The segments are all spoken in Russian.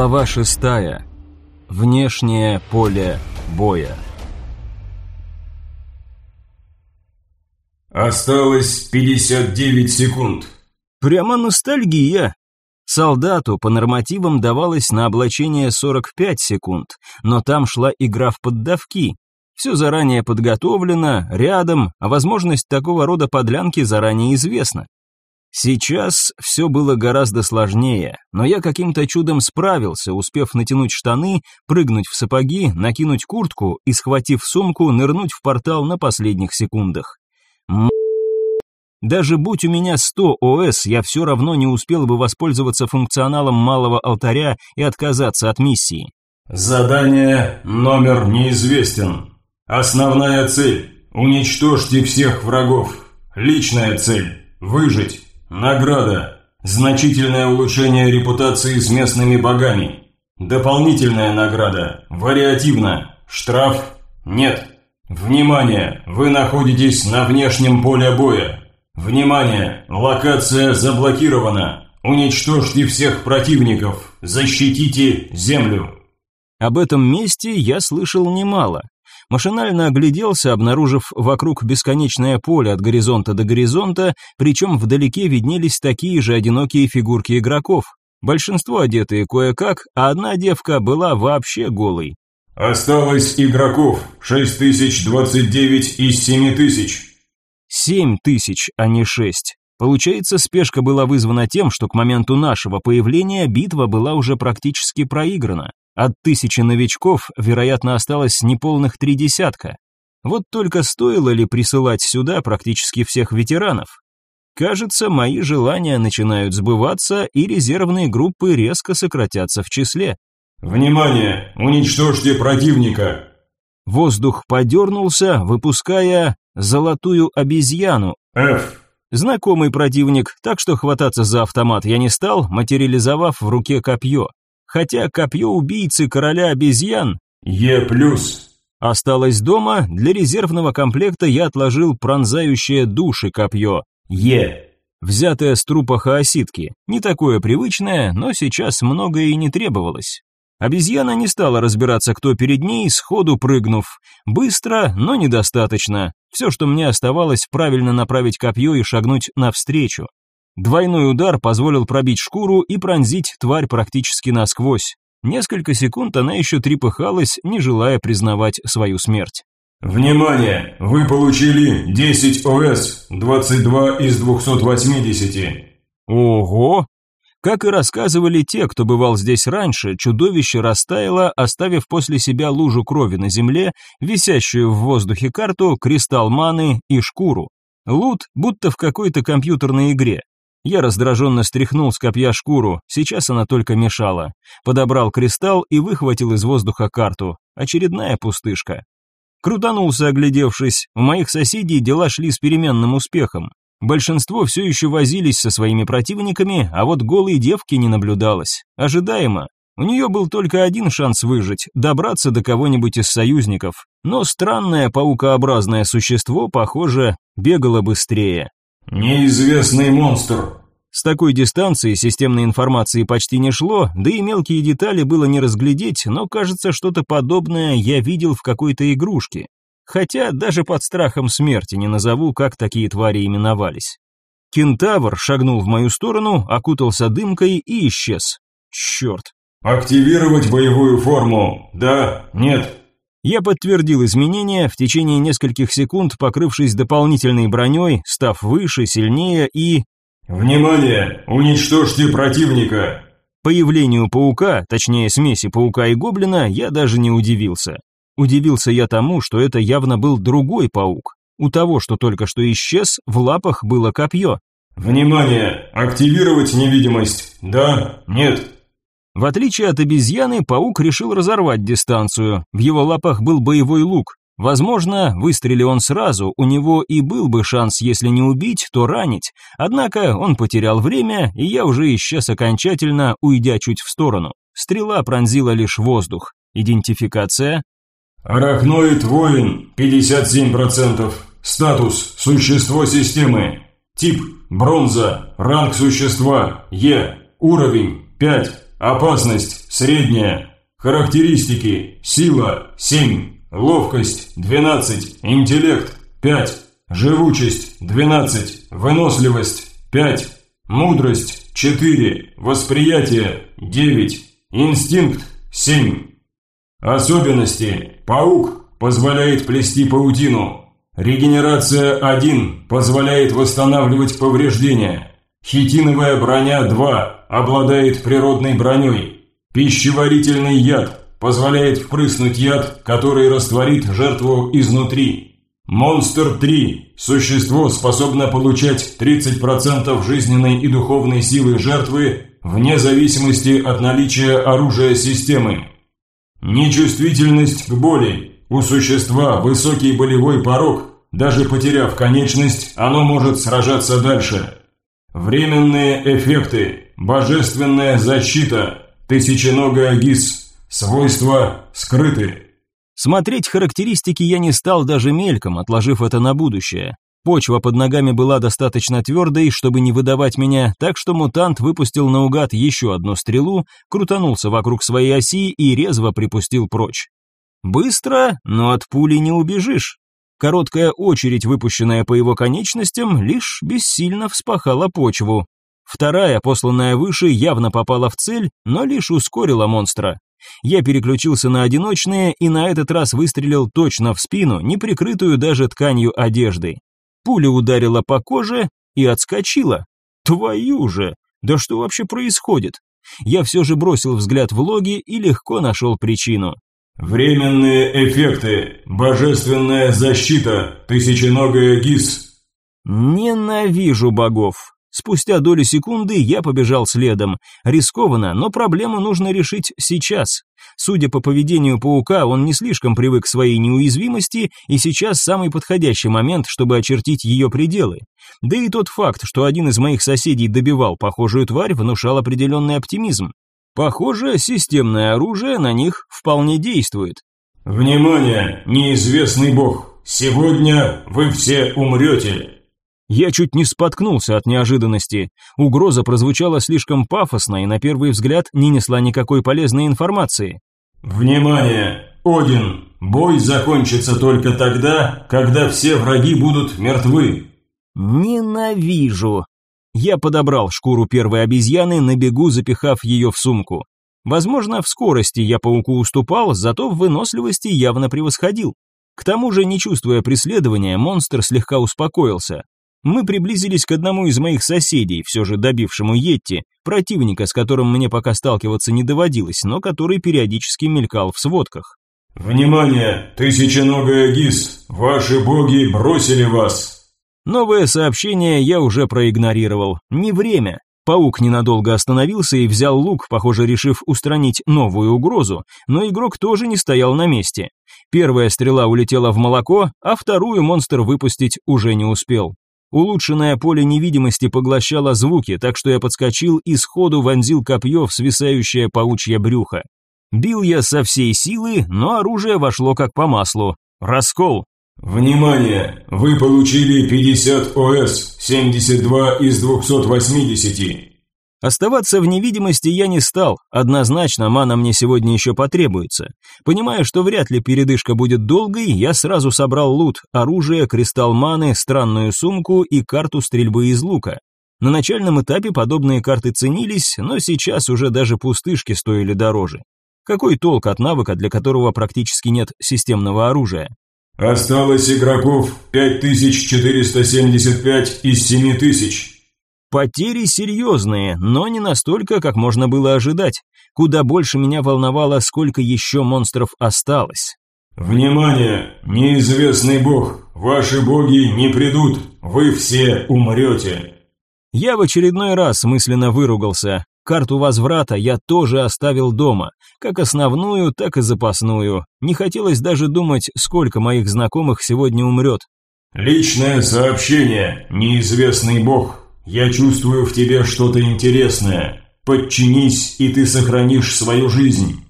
Глава шестая. Внешнее поле боя. Осталось 59 секунд. Прямо ностальгия. Солдату по нормативам давалось на облачение 45 секунд, но там шла игра в поддавки. Все заранее подготовлено, рядом, а возможность такого рода подлянки заранее известна. Сейчас все было гораздо сложнее, но я каким-то чудом справился, успев натянуть штаны, прыгнуть в сапоги, накинуть куртку и, схватив сумку, нырнуть в портал на последних секундах. Даже будь у меня 100 ОС, я все равно не успел бы воспользоваться функционалом малого алтаря и отказаться от миссии. Задание номер неизвестен. Основная цель – уничтожьте всех врагов. Личная цель – выжить. Награда. Значительное улучшение репутации с местными богами. Дополнительная награда. Вариативно. Штраф. Нет. Внимание! Вы находитесь на внешнем поле боя. Внимание! Локация заблокирована. Уничтожьте всех противников. Защитите землю. Об этом месте я слышал немало, Машинально огляделся, обнаружив вокруг бесконечное поле от горизонта до горизонта, причем вдалеке виднелись такие же одинокие фигурки игроков. Большинство одетые кое-как, а одна девка была вообще голой. Осталось игроков 6029 из 7000. 7000, а не 6. Получается, спешка была вызвана тем, что к моменту нашего появления битва была уже практически проиграна. От тысячи новичков, вероятно, осталось неполных три десятка. Вот только стоило ли присылать сюда практически всех ветеранов? Кажется, мои желания начинают сбываться, и резервные группы резко сократятся в числе. «Внимание! Уничтожьте противника!» Воздух подернулся, выпуская золотую обезьяну. «Ф». Знакомый противник, так что хвататься за автомат я не стал, материализовав в руке копье хотя копье убийцы короля обезьян Е+, осталось дома, для резервного комплекта я отложил пронзающее души копье Е, взятое с трупа хаоситки, не такое привычное, но сейчас многое и не требовалось. Обезьяна не стала разбираться, кто перед ней, сходу прыгнув. Быстро, но недостаточно. Все, что мне оставалось, правильно направить копье и шагнуть навстречу. Двойной удар позволил пробить шкуру и пронзить тварь практически насквозь. Несколько секунд она еще трепыхалась, не желая признавать свою смерть. «Внимание! Вы получили 10 ОС, 22 из 280». «Ого!» Как и рассказывали те, кто бывал здесь раньше, чудовище растаяло, оставив после себя лужу крови на земле, висящую в воздухе карту, кристалл маны и шкуру. Лут будто в какой-то компьютерной игре. Я раздраженно стряхнул с копья шкуру, сейчас она только мешала. Подобрал кристалл и выхватил из воздуха карту. Очередная пустышка. Крутанулся, оглядевшись. У моих соседей дела шли с переменным успехом. Большинство все еще возились со своими противниками, а вот голые девки не наблюдалось. Ожидаемо. У нее был только один шанс выжить – добраться до кого-нибудь из союзников. Но странное паукообразное существо, похоже, бегало быстрее. «Неизвестный монстр!» С такой дистанции системной информации почти не шло, да и мелкие детали было не разглядеть, но кажется, что-то подобное я видел в какой-то игрушке. Хотя даже под страхом смерти не назову, как такие твари именовались. Кентавр шагнул в мою сторону, окутался дымкой и исчез. Черт. «Активировать боевую форму? Да? Нет?» Я подтвердил изменения, в течение нескольких секунд покрывшись дополнительной броней, став выше, сильнее и... «Внимание! Уничтожьте противника!» Появлению паука, точнее смеси паука и гоблина, я даже не удивился. Удивился я тому, что это явно был другой паук. У того, что только что исчез, в лапах было копье. «Внимание! Активировать невидимость? Да? Нет? В отличие от обезьяны, паук решил разорвать дистанцию. В его лапах был боевой лук. Возможно, выстрелил он сразу, у него и был бы шанс, если не убить, то ранить. Однако он потерял время, и я уже исчез окончательно, уйдя чуть в сторону. Стрела пронзила лишь воздух. Идентификация? Арахноид воин, 57%. Статус – существо системы. Тип – бронза. Ранг существа – Е. Уровень – 5. Опасность – средняя. Характеристики – сила – 7, ловкость – 12, интеллект – 5, живучесть – 12, выносливость – 5, мудрость – 4, восприятие – 9, инстинкт – 7. Особенности. Паук позволяет плести паутину. Регенерация 1 позволяет восстанавливать повреждения. Хитиновая броня 2 обладает природной броней. Пищеварительный яд позволяет впрыснуть яд, который растворит жертву изнутри. Монстр 3. Существо способно получать 30% жизненной и духовной силы жертвы вне зависимости от наличия оружия системы. Нечувствительность к боли. У существа высокий болевой порог. Даже потеряв конечность, оно может сражаться дальше. Временные эффекты. Божественная защита. Тысяченогая ГИС. Свойства скрыты. Смотреть характеристики я не стал даже мельком, отложив это на будущее. Почва под ногами была достаточно твердой, чтобы не выдавать меня, так что мутант выпустил наугад еще одну стрелу, крутанулся вокруг своей оси и резво припустил прочь. Быстро, но от пули не убежишь. Короткая очередь, выпущенная по его конечностям, лишь бессильно вспахала почву. Вторая, посланная выше, явно попала в цель, но лишь ускорила монстра. Я переключился на одиночные и на этот раз выстрелил точно в спину, не прикрытую даже тканью одежды. Пуля ударила по коже и отскочила. Твою же! Да что вообще происходит? Я все же бросил взгляд в логи и легко нашел причину. Временные эффекты. Божественная защита. Тысяченогая ГИС. Ненавижу богов. Спустя доли секунды я побежал следом. Рискованно, но проблему нужно решить сейчас. Судя по поведению паука, он не слишком привык к своей неуязвимости, и сейчас самый подходящий момент, чтобы очертить ее пределы. Да и тот факт, что один из моих соседей добивал похожую тварь, внушал определенный оптимизм. Похоже, системное оружие на них вполне действует. «Внимание, неизвестный бог! Сегодня вы все умрете!» Я чуть не споткнулся от неожиданности. Угроза прозвучала слишком пафосно и на первый взгляд не несла никакой полезной информации. «Внимание! Один! Бой закончится только тогда, когда все враги будут мертвы!» «Ненавижу!» Я подобрал шкуру первой обезьяны, на бегу запихав ее в сумку. Возможно, в скорости я пауку уступал, зато в выносливости явно превосходил. К тому же, не чувствуя преследования, монстр слегка успокоился. Мы приблизились к одному из моих соседей, все же добившему Йетти, противника, с которым мне пока сталкиваться не доводилось, но который периодически мелькал в сводках. «Внимание! Тысяченогая ГИС! Ваши боги бросили вас!» Новое сообщение я уже проигнорировал. Не время. Паук ненадолго остановился и взял лук, похоже, решив устранить новую угрозу, но игрок тоже не стоял на месте. Первая стрела улетела в молоко, а вторую монстр выпустить уже не успел. Улучшенное поле невидимости поглощало звуки, так что я подскочил и сходу вонзил копье в свисающее паучье брюхо. Бил я со всей силы, но оружие вошло как по маслу. Раскол. Внимание! Вы получили 50 ОС, 72 из 280. Оставаться в невидимости я не стал, однозначно мана мне сегодня еще потребуется. Понимая, что вряд ли передышка будет долгой, я сразу собрал лут, оружие, кристалл маны, странную сумку и карту стрельбы из лука. На начальном этапе подобные карты ценились, но сейчас уже даже пустышки стоили дороже. Какой толк от навыка, для которого практически нет системного оружия? Осталось игроков 5475 из 7000. Потери серьезные, но не настолько, как можно было ожидать. Куда больше меня волновало, сколько еще монстров осталось. «Внимание! Неизвестный бог! Ваши боги не придут! Вы все умрете!» Я в очередной раз мысленно выругался карту возврата я тоже оставил дома, как основную, так и запасную. Не хотелось даже думать, сколько моих знакомых сегодня умрет. «Личное сообщение, неизвестный бог. Я чувствую в тебе что-то интересное. Подчинись, и ты сохранишь свою жизнь.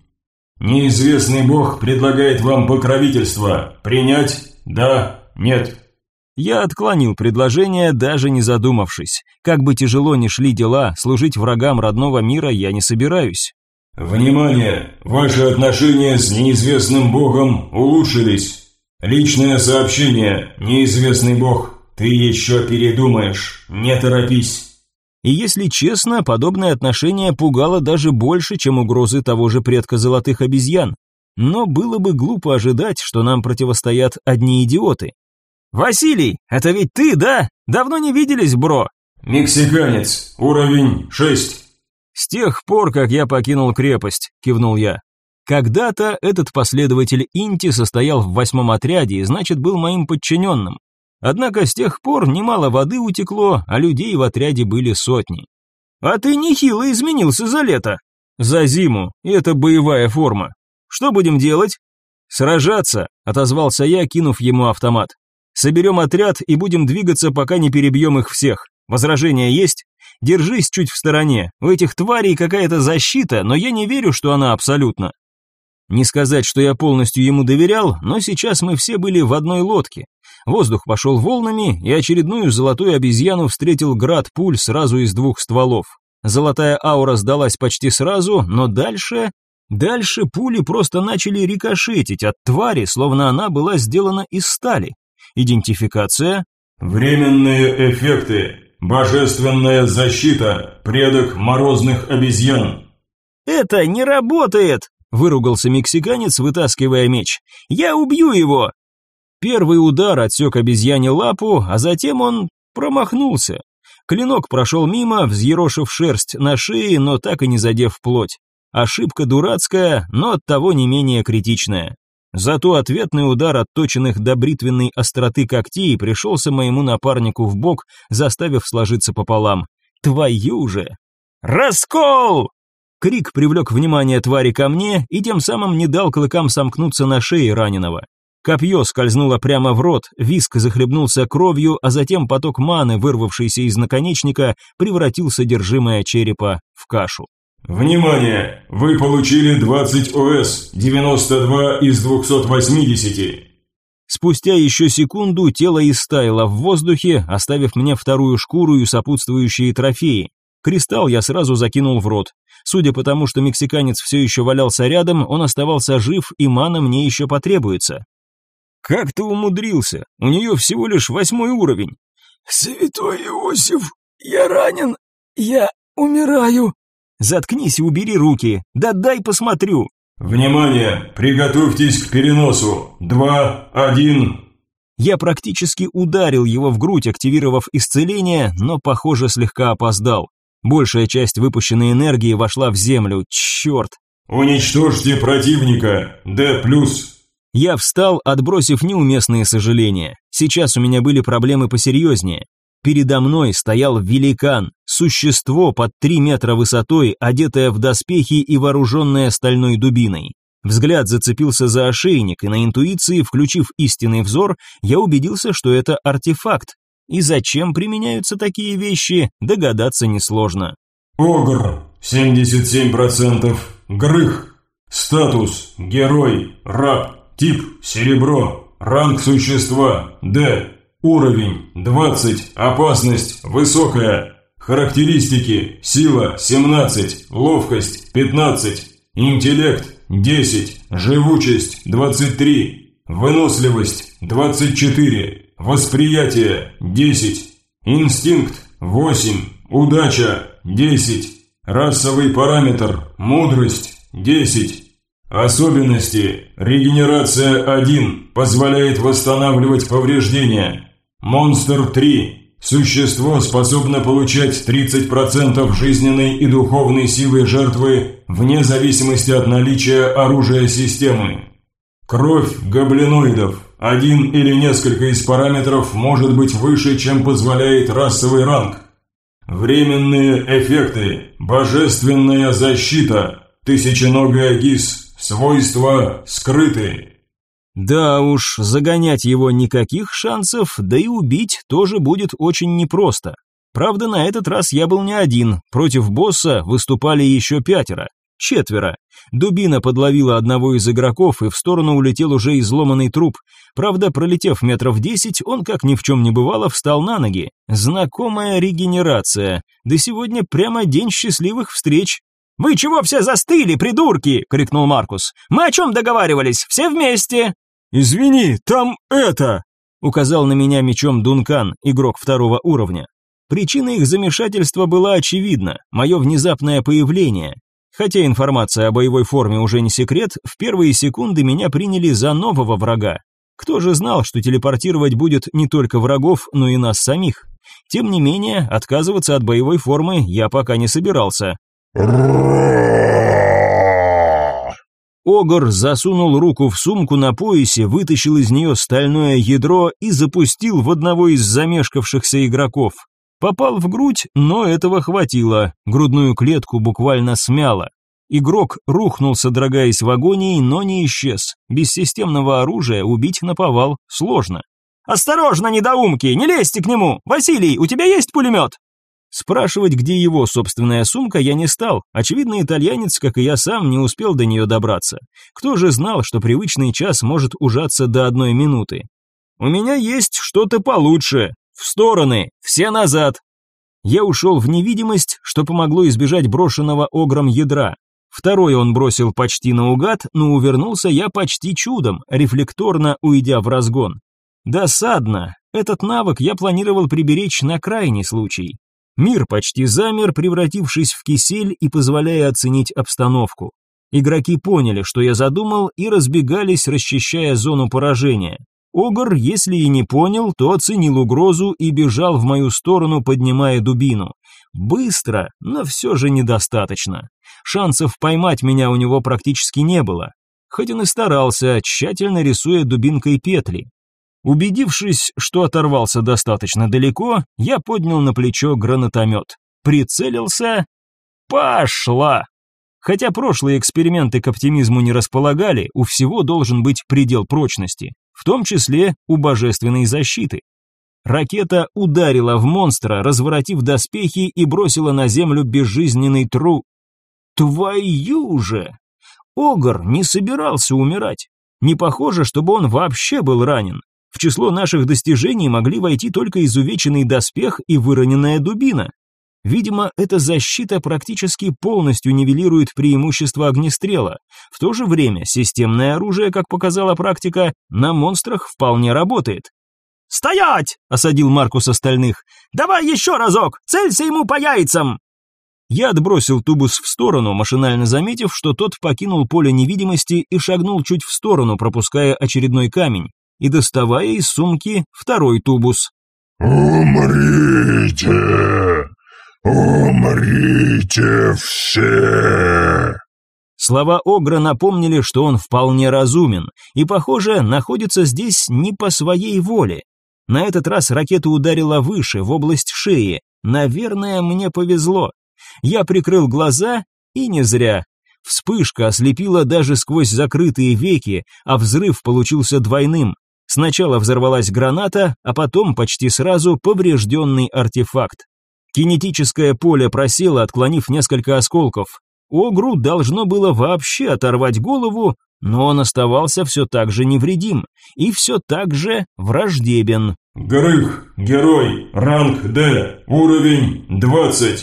Неизвестный бог предлагает вам покровительство. Принять? Да? Нет?» Я отклонил предложение, даже не задумавшись. Как бы тяжело ни шли дела, служить врагам родного мира я не собираюсь. Внимание! Ваши отношения с неизвестным богом улучшились. Личное сообщение. Неизвестный бог, ты еще передумаешь. Не торопись. И если честно, подобное отношение пугало даже больше, чем угрозы того же предка золотых обезьян. Но было бы глупо ожидать, что нам противостоят одни идиоты. «Василий, это ведь ты, да? Давно не виделись, бро!» «Мексиканец, уровень шесть». «С тех пор, как я покинул крепость», – кивнул я. «Когда-то этот последователь Инти состоял в восьмом отряде и, значит, был моим подчиненным. Однако с тех пор немало воды утекло, а людей в отряде были сотни. А ты нехило изменился за лето. За зиму, и это боевая форма. Что будем делать? Сражаться, отозвался я, кинув ему автомат. Соберем отряд и будем двигаться, пока не перебьем их всех. Возражения есть? Держись чуть в стороне. У этих тварей какая-то защита, но я не верю, что она абсолютна. Не сказать, что я полностью ему доверял, но сейчас мы все были в одной лодке. Воздух пошел волнами, и очередную золотую обезьяну встретил град пуль сразу из двух стволов. Золотая аура сдалась почти сразу, но дальше... Дальше пули просто начали рикошетить от твари, словно она была сделана из стали. Идентификация. Временные эффекты. Божественная защита. Предок морозных обезьян. Это не работает, выругался мексиканец, вытаскивая меч. Я убью его. Первый удар отсек обезьяне лапу, а затем он промахнулся. Клинок прошел мимо, взъерошив шерсть на шее, но так и не задев плоть. Ошибка дурацкая, но оттого не менее критичная. Зато ответный удар отточенных до бритвенной остроты когтей пришелся моему напарнику в бок, заставив сложиться пополам. «Твою же!» «Раскол!» Крик привлек внимание твари ко мне и тем самым не дал клыкам сомкнуться на шее раненого. Копье скользнуло прямо в рот, виск захлебнулся кровью, а затем поток маны, вырвавшийся из наконечника, превратил содержимое черепа в кашу. Внимание! Вы получили 20 ОС, 92 из 280. Спустя еще секунду тело истаяло в воздухе, оставив мне вторую шкуру и сопутствующие трофеи. Кристалл я сразу закинул в рот. Судя по тому, что мексиканец все еще валялся рядом, он оставался жив, и мана мне еще потребуется. «Как ты умудрился? У нее всего лишь восьмой уровень». «Святой Иосиф, я ранен, я умираю», Заткнись и убери руки. Да дай посмотрю. Внимание, приготовьтесь к переносу. Два, один. Я практически ударил его в грудь, активировав исцеление, но, похоже, слегка опоздал. Большая часть выпущенной энергии вошла в землю. Черт. Уничтожьте противника. Д+. Я встал, отбросив неуместные сожаления. Сейчас у меня были проблемы посерьезнее. Передо мной стоял великан, существо под три метра высотой, одетое в доспехи и вооруженное стальной дубиной. Взгляд зацепился за ошейник, и на интуиции, включив истинный взор, я убедился, что это артефакт. И зачем применяются такие вещи, догадаться несложно. Огр, 77%, грых, статус, герой, раб, тип, серебро, ранг существа, Д, уровень, 20, опасность, высокая. Характеристики. Сила – 17, ловкость – 15, интеллект – 10, живучесть – 23, выносливость – 24, восприятие – 10, инстинкт – 8, удача – 10, расовый параметр – мудрость – 10, Особенности. Регенерация 1 позволяет восстанавливать повреждения. Монстр 3 Существо способно получать 30% жизненной и духовной силы жертвы вне зависимости от наличия оружия системы. Кровь гоблиноидов. Один или несколько из параметров может быть выше, чем позволяет расовый ранг. Временные эффекты. Божественная защита. Тысяченогая ГИС. Свойства скрытые. Да уж, загонять его никаких шансов, да и убить тоже будет очень непросто. Правда, на этот раз я был не один, против босса выступали еще пятеро. Четверо. Дубина подловила одного из игроков, и в сторону улетел уже изломанный труп. Правда, пролетев метров десять, он, как ни в чем не бывало, встал на ноги. Знакомая регенерация. Да сегодня прямо день счастливых встреч. «Вы чего все застыли, придурки?» — крикнул Маркус. «Мы о чем договаривались? Все вместе!» «Извини, там это!» – указал на меня мечом Дункан, игрок второго уровня. Причина их замешательства была очевидна – мое внезапное появление. Хотя информация о боевой форме уже не секрет, в первые секунды меня приняли за нового врага. Кто же знал, что телепортировать будет не только врагов, но и нас самих? Тем не менее, отказываться от боевой формы я пока не собирался. Огр засунул руку в сумку на поясе, вытащил из нее стальное ядро и запустил в одного из замешкавшихся игроков. Попал в грудь, но этого хватило, грудную клетку буквально смяло. Игрок рухнул, содрогаясь в агонии, но не исчез. Без системного оружия убить наповал сложно. «Осторожно, недоумки! Не лезьте к нему! Василий, у тебя есть пулемет?» Спрашивать, где его собственная сумка, я не стал. Очевидно, итальянец, как и я сам, не успел до нее добраться. Кто же знал, что привычный час может ужаться до одной минуты? «У меня есть что-то получше. В стороны. Все назад». Я ушел в невидимость, что помогло избежать брошенного огром ядра. Второй он бросил почти наугад, но увернулся я почти чудом, рефлекторно уйдя в разгон. Досадно. Этот навык я планировал приберечь на крайний случай. Мир почти замер, превратившись в кисель и позволяя оценить обстановку. Игроки поняли, что я задумал, и разбегались, расчищая зону поражения. Огр, если и не понял, то оценил угрозу и бежал в мою сторону, поднимая дубину. Быстро, но все же недостаточно. Шансов поймать меня у него практически не было. Хоть он и старался, тщательно рисуя дубинкой петли. Убедившись, что оторвался достаточно далеко, я поднял на плечо гранатомет. Прицелился. Пошла! Хотя прошлые эксперименты к оптимизму не располагали, у всего должен быть предел прочности, в том числе у божественной защиты. Ракета ударила в монстра, разворотив доспехи и бросила на землю безжизненный тру. Твою же! Огр не собирался умирать. Не похоже, чтобы он вообще был ранен. В число наших достижений могли войти только изувеченный доспех и выроненная дубина. Видимо, эта защита практически полностью нивелирует преимущество огнестрела. В то же время системное оружие, как показала практика, на монстрах вполне работает. «Стоять!» – осадил Маркус остальных. «Давай еще разок! Целься ему по яйцам!» Я отбросил тубус в сторону, машинально заметив, что тот покинул поле невидимости и шагнул чуть в сторону, пропуская очередной камень и доставая из сумки второй тубус. «Умрите! Умрите все!» Слова Огра напомнили, что он вполне разумен и, похоже, находится здесь не по своей воле. На этот раз ракета ударила выше, в область шеи. Наверное, мне повезло. Я прикрыл глаза, и не зря. Вспышка ослепила даже сквозь закрытые веки, а взрыв получился двойным. Сначала взорвалась граната, а потом почти сразу поврежденный артефакт. Кинетическое поле просело, отклонив несколько осколков. Огру должно было вообще оторвать голову, но он оставался все так же невредим и все так же враждебен. «Грых, герой, ранг Д, уровень 20».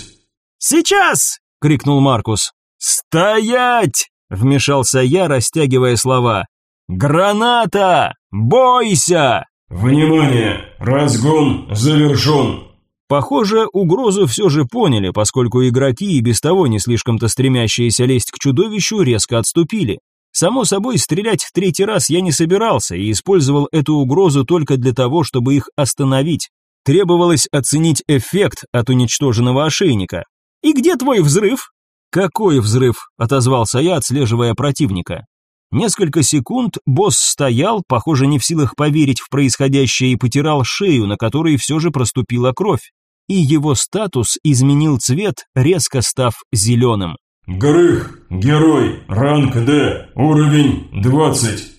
«Сейчас!» – крикнул Маркус. «Стоять!» – вмешался я, растягивая слова. «Граната!» «Бойся!» «Внимание! Разгон завершен!» Похоже, угрозу все же поняли, поскольку игроки и без того не слишком-то стремящиеся лезть к чудовищу резко отступили. Само собой, стрелять в третий раз я не собирался и использовал эту угрозу только для того, чтобы их остановить. Требовалось оценить эффект от уничтоженного ошейника. «И где твой взрыв?» «Какой взрыв?» – отозвался я, отслеживая противника. Несколько секунд босс стоял, похоже, не в силах поверить в происходящее и потирал шею, на которой все же проступила кровь. И его статус изменил цвет, резко став зеленым. Грых, герой, ранг Д, уровень 20.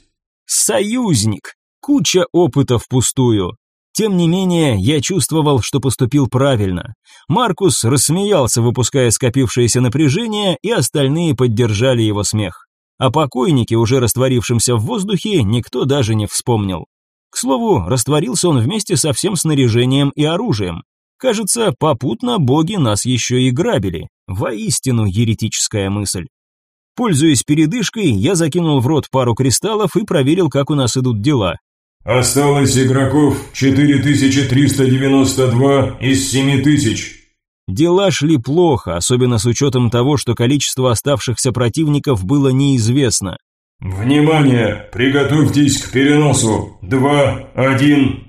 Союзник. Куча опыта впустую. Тем не менее, я чувствовал, что поступил правильно. Маркус рассмеялся, выпуская скопившееся напряжение, и остальные поддержали его смех. О покойнике, уже растворившемся в воздухе, никто даже не вспомнил. К слову, растворился он вместе со всем снаряжением и оружием. Кажется, попутно боги нас еще и грабили. Воистину еретическая мысль. Пользуясь передышкой, я закинул в рот пару кристаллов и проверил, как у нас идут дела. Осталось игроков 4392 из 7000. Дела шли плохо, особенно с учетом того, что количество оставшихся противников было неизвестно. «Внимание! Приготовьтесь к переносу! Два, один...»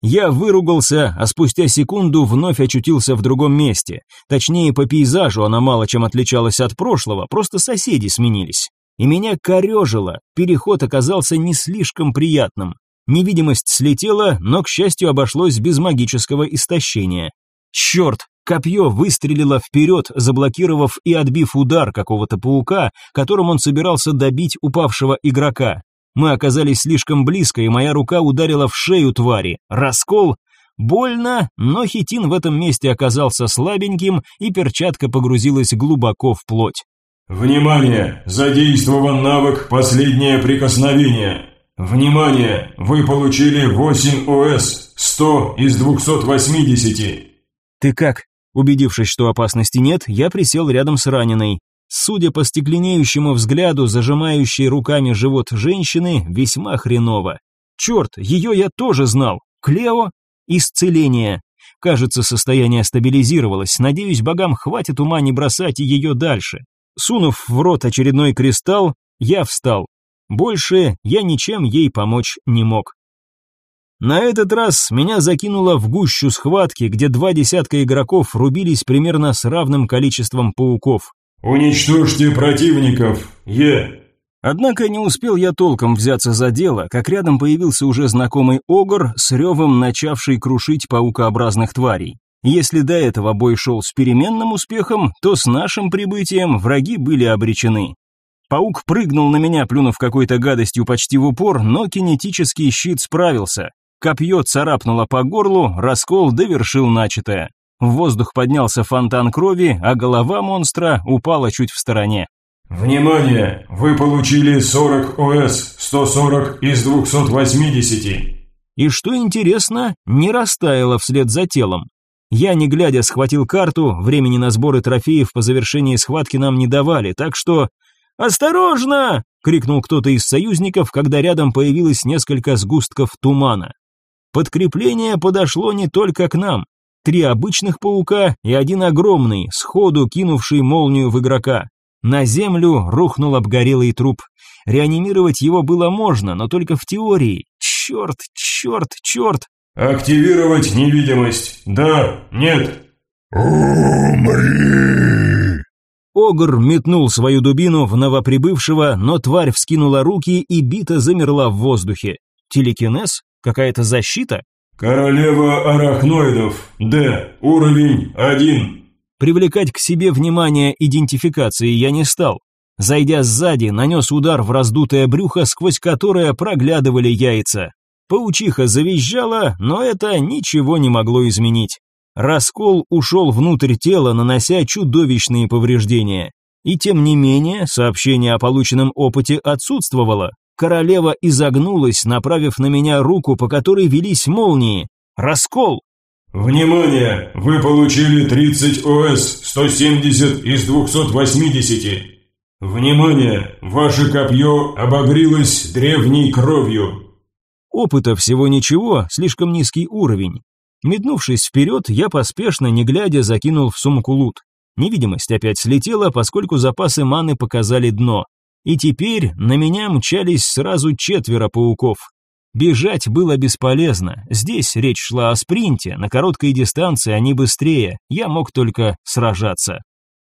Я выругался, а спустя секунду вновь очутился в другом месте. Точнее, по пейзажу она мало чем отличалась от прошлого, просто соседи сменились. И меня корежило, переход оказался не слишком приятным. Невидимость слетела, но, к счастью, обошлось без магического истощения. Черт, Копье выстрелило вперед, заблокировав и отбив удар какого-то паука, которым он собирался добить упавшего игрока. Мы оказались слишком близко, и моя рука ударила в шею твари. Раскол, Больно, но хитин в этом месте оказался слабеньким, и перчатка погрузилась глубоко в плоть. Внимание! Задействован навык «Последнее прикосновение». Внимание! Вы получили 8 ОС, 100 из 280. Ты как? Убедившись, что опасности нет, я присел рядом с раненой. Судя по стекленеющему взгляду, зажимающей руками живот женщины, весьма хреново. Черт, ее я тоже знал. Клео? Исцеление. Кажется, состояние стабилизировалось. Надеюсь, богам хватит ума не бросать ее дальше. Сунув в рот очередной кристалл, я встал. Больше я ничем ей помочь не мог. На этот раз меня закинуло в гущу схватки, где два десятка игроков рубились примерно с равным количеством пауков. «Уничтожьте противников! Е!» Однако не успел я толком взяться за дело, как рядом появился уже знакомый огр с ревом, начавший крушить паукообразных тварей. Если до этого бой шел с переменным успехом, то с нашим прибытием враги были обречены. Паук прыгнул на меня, плюнув какой-то гадостью почти в упор, но кинетический щит справился. Копье царапнуло по горлу, раскол довершил начатое. В воздух поднялся фонтан крови, а голова монстра упала чуть в стороне. «Внимание! Вы получили 40 ОС, 140 из 280!» И что интересно, не растаяло вслед за телом. Я, не глядя, схватил карту, времени на сборы трофеев по завершении схватки нам не давали, так что... «Осторожно!» — крикнул кто-то из союзников, когда рядом появилось несколько сгустков тумана. Подкрепление подошло не только к нам. Три обычных паука и один огромный, сходу кинувший молнию в игрока. На землю рухнул обгорелый труп. Реанимировать его было можно, но только в теории. Черт, черт, черт! Активировать невидимость. Да, нет. Умри! Огр метнул свою дубину в новоприбывшего, но тварь вскинула руки и бита замерла в воздухе. Телекинез? Какая-то защита? Королева арахноидов. Д. Уровень 1. Привлекать к себе внимание идентификации я не стал. Зайдя сзади, нанес удар в раздутое брюхо, сквозь которое проглядывали яйца. Паучиха завизжала, но это ничего не могло изменить. Раскол ушел внутрь тела, нанося чудовищные повреждения. И тем не менее, сообщение о полученном опыте отсутствовало. Королева изогнулась, направив на меня руку, по которой велись молнии. Раскол! «Внимание! Вы получили 30 ОС, 170 из 280. Внимание! Ваше копье обогрелось древней кровью». Опыта всего ничего, слишком низкий уровень. Меднувшись вперед, я поспешно, не глядя, закинул в сумку лут. Невидимость опять слетела, поскольку запасы маны показали дно и теперь на меня мчались сразу четверо пауков. Бежать было бесполезно, здесь речь шла о спринте, на короткой дистанции они быстрее, я мог только сражаться.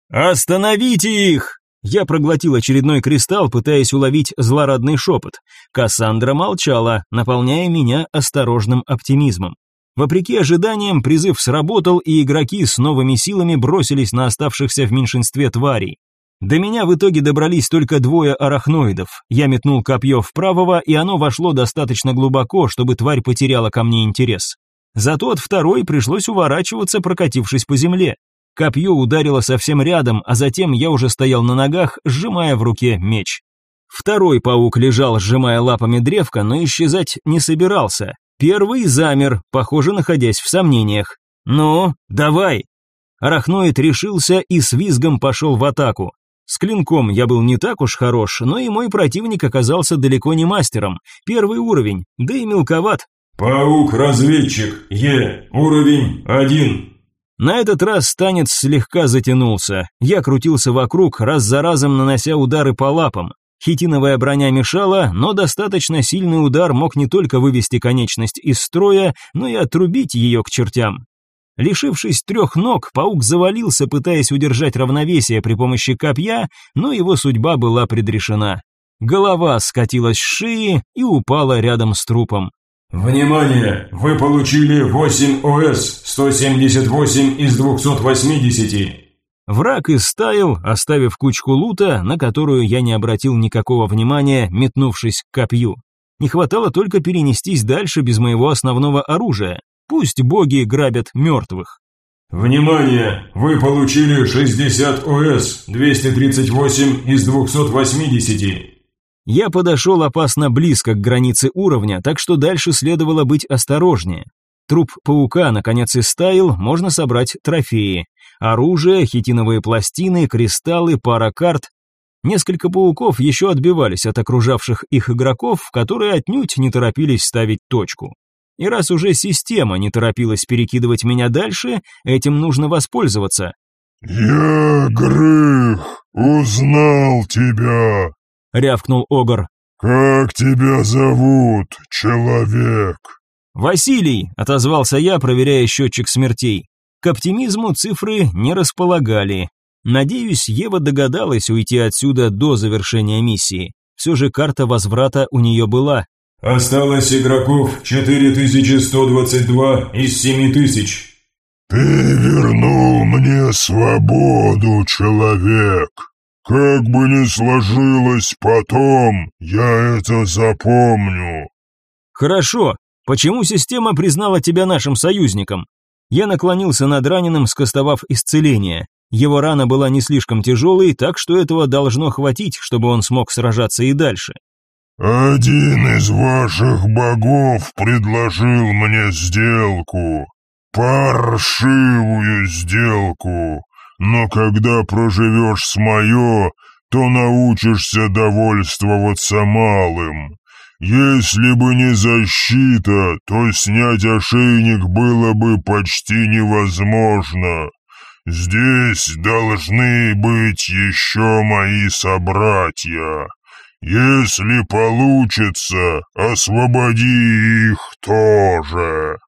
«Остановите их!» Я проглотил очередной кристалл, пытаясь уловить злорадный шепот. Кассандра молчала, наполняя меня осторожным оптимизмом. Вопреки ожиданиям, призыв сработал, и игроки с новыми силами бросились на оставшихся в меньшинстве тварей. До меня в итоге добрались только двое арахноидов. Я метнул копье в правого, и оно вошло достаточно глубоко, чтобы тварь потеряла ко мне интерес. Зато от второй пришлось уворачиваться, прокатившись по земле. Копье ударило совсем рядом, а затем я уже стоял на ногах, сжимая в руке меч. Второй паук лежал, сжимая лапами древко, но исчезать не собирался. Первый замер, похоже, находясь в сомнениях. «Ну, давай!» Арахноид решился и с визгом пошел в атаку. С клинком я был не так уж хорош, но и мой противник оказался далеко не мастером. Первый уровень, да и мелковат. «Паук-разведчик, Е, уровень один. На этот раз танец слегка затянулся. Я крутился вокруг, раз за разом нанося удары по лапам. Хитиновая броня мешала, но достаточно сильный удар мог не только вывести конечность из строя, но и отрубить ее к чертям. Лишившись трех ног, паук завалился, пытаясь удержать равновесие при помощи копья, но его судьба была предрешена. Голова скатилась с шеи и упала рядом с трупом. «Внимание! Вы получили 8 ОС, 178 из 280!» Враг истаял, оставив кучку лута, на которую я не обратил никакого внимания, метнувшись к копью. Не хватало только перенестись дальше без моего основного оружия. Пусть боги грабят мертвых. Внимание! Вы получили 60 ОС, 238 из 280. Я подошел опасно близко к границе уровня, так что дальше следовало быть осторожнее. Труп паука наконец стаил, можно собрать трофеи. Оружие, хитиновые пластины, кристаллы, пара карт. Несколько пауков еще отбивались от окружавших их игроков, которые отнюдь не торопились ставить точку. И раз уже система не торопилась перекидывать меня дальше, этим нужно воспользоваться. «Я, Грых, узнал тебя!» — рявкнул Огр. «Как тебя зовут, человек?» «Василий!» — отозвался я, проверяя счетчик смертей. К оптимизму цифры не располагали. Надеюсь, Ева догадалась уйти отсюда до завершения миссии. Все же карта возврата у нее была, Осталось игроков 4122 из 7000. «Ты вернул мне свободу, человек. Как бы ни сложилось потом, я это запомню». «Хорошо. Почему система признала тебя нашим союзником?» Я наклонился над раненым, скостовав исцеление. Его рана была не слишком тяжелой, так что этого должно хватить, чтобы он смог сражаться и дальше. «Один из ваших богов предложил мне сделку, паршивую сделку, но когда проживешь с мое, то научишься довольствоваться малым. Если бы не защита, то снять ошейник было бы почти невозможно. Здесь должны быть еще мои собратья. Если получится, освободи их тоже.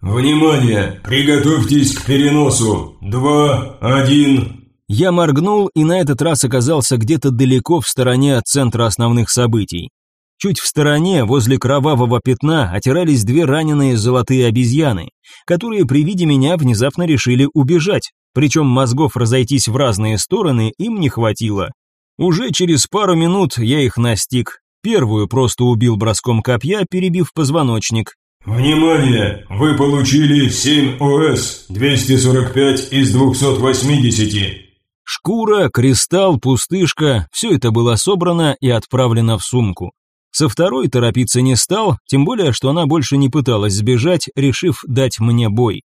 Внимание! Приготовьтесь к переносу. Два, один. Я моргнул и на этот раз оказался где-то далеко в стороне от центра основных событий. Чуть в стороне, возле кровавого пятна, отирались две раненые золотые обезьяны, которые при виде меня внезапно решили убежать. Причем мозгов разойтись в разные стороны им не хватило. Уже через пару минут я их настиг. Первую просто убил броском копья, перебив позвоночник. «Внимание! Вы получили 7 ОС, 245 из 280». Шкура, кристалл, пустышка – все это было собрано и отправлено в сумку. Со второй торопиться не стал, тем более, что она больше не пыталась сбежать, решив дать мне бой.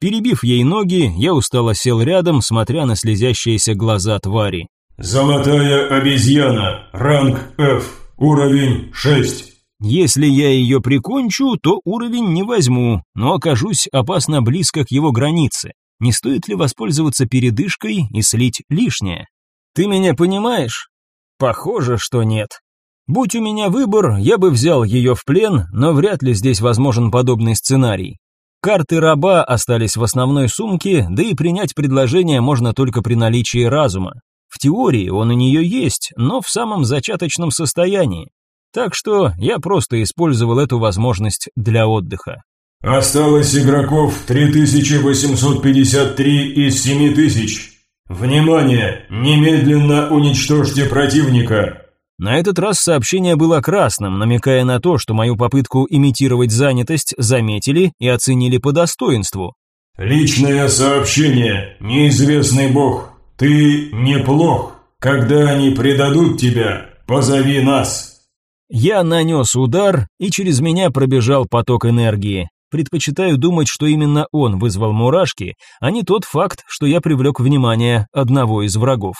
Перебив ей ноги, я устало сел рядом, смотря на слезящиеся глаза твари. Золотая обезьяна. Ранг F. Уровень 6. Если я ее прикончу, то уровень не возьму, но окажусь опасно близко к его границе. Не стоит ли воспользоваться передышкой и слить лишнее? Ты меня понимаешь? Похоже, что нет. Будь у меня выбор, я бы взял ее в плен, но вряд ли здесь возможен подобный сценарий. Карты раба остались в основной сумке, да и принять предложение можно только при наличии разума. В теории он у нее есть, но в самом зачаточном состоянии. Так что я просто использовал эту возможность для отдыха. Осталось игроков 3853 из 7000. Внимание! Немедленно уничтожьте противника. На этот раз сообщение было красным, намекая на то, что мою попытку имитировать занятость заметили и оценили по достоинству. Личное сообщение. Неизвестный бог «Ты неплох. Когда они предадут тебя, позови нас». Я нанес удар, и через меня пробежал поток энергии. Предпочитаю думать, что именно он вызвал мурашки, а не тот факт, что я привлек внимание одного из врагов.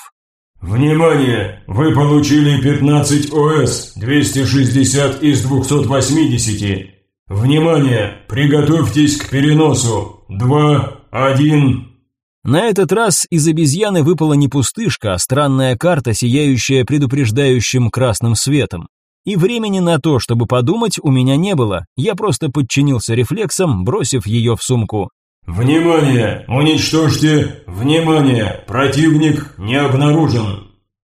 «Внимание! Вы получили 15 ОС, 260 из 280. Внимание! Приготовьтесь к переносу. 2, 1, на этот раз из обезьяны выпала не пустышка, а странная карта, сияющая предупреждающим красным светом. И времени на то, чтобы подумать, у меня не было. Я просто подчинился рефлексам, бросив ее в сумку. «Внимание! Уничтожьте! Внимание! Противник не обнаружен!»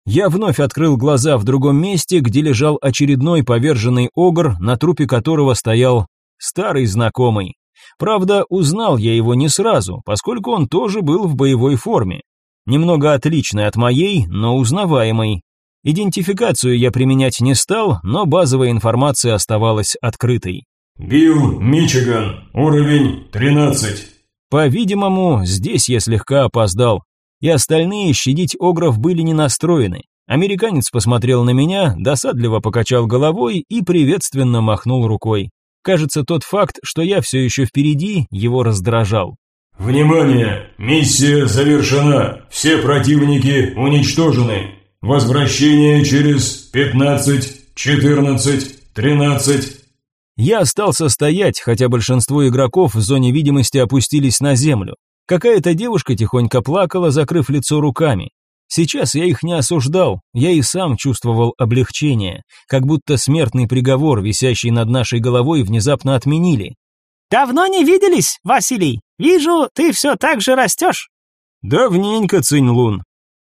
Я вновь открыл глаза в другом месте, где лежал очередной поверженный огр, на трупе которого стоял старый знакомый. Правда, узнал я его не сразу, поскольку он тоже был в боевой форме. Немного отличной от моей, но узнаваемой. Идентификацию я применять не стал, но базовая информация оставалась открытой. Билл Мичиган, уровень 13. По-видимому, здесь я слегка опоздал. И остальные щадить огров были не настроены. Американец посмотрел на меня, досадливо покачал головой и приветственно махнул рукой. Кажется, тот факт, что я все еще впереди, его раздражал. «Внимание! Миссия завершена! Все противники уничтожены! Возвращение через 15, 14, 13...» Я остался стоять, хотя большинство игроков в зоне видимости опустились на землю. Какая-то девушка тихонько плакала, закрыв лицо руками. Сейчас я их не осуждал, я и сам чувствовал облегчение, как будто смертный приговор, висящий над нашей головой, внезапно отменили. «Давно не виделись, Василий! Вижу, ты все так же растешь!» «Давненько, Цинь-Лун!»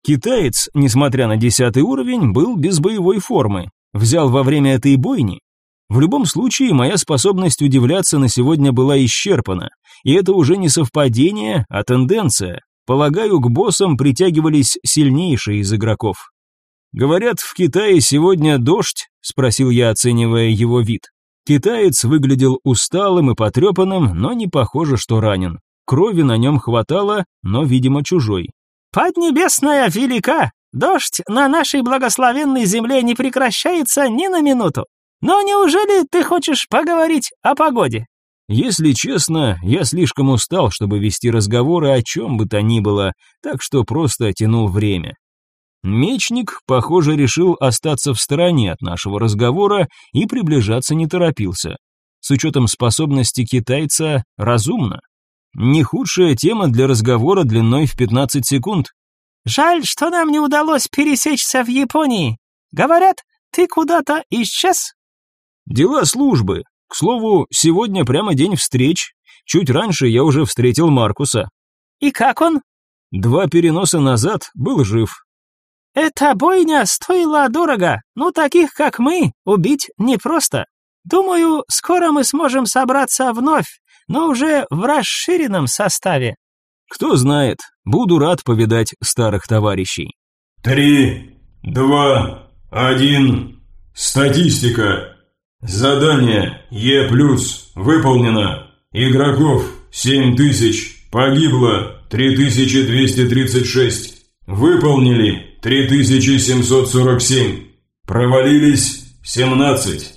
Китаец, несмотря на десятый уровень, был без боевой формы, взял во время этой бойни. В любом случае, моя способность удивляться на сегодня была исчерпана, и это уже не совпадение, а тенденция, Полагаю, к боссам притягивались сильнейшие из игроков. «Говорят, в Китае сегодня дождь?» – спросил я, оценивая его вид. Китаец выглядел усталым и потрепанным, но не похоже, что ранен. Крови на нем хватало, но, видимо, чужой. «Поднебесная велика! Дождь на нашей благословенной земле не прекращается ни на минуту. Но неужели ты хочешь поговорить о погоде?» Если честно, я слишком устал, чтобы вести разговоры о чем бы то ни было, так что просто тянул время. Мечник, похоже, решил остаться в стороне от нашего разговора и приближаться не торопился. С учетом способности китайца, разумно. Не худшая тема для разговора длиной в 15 секунд. «Жаль, что нам не удалось пересечься в Японии. Говорят, ты куда-то исчез?» «Дела службы», к слову, сегодня прямо день встреч. Чуть раньше я уже встретил Маркуса. И как он? Два переноса назад был жив. Эта бойня стоила дорого, но таких, как мы, убить непросто. Думаю, скоро мы сможем собраться вновь, но уже в расширенном составе. Кто знает, буду рад повидать старых товарищей. Три, два, один. Статистика. Задание Е+, выполнено. Игроков 7000, погибло 3236. Выполнили 3747. Провалились 17.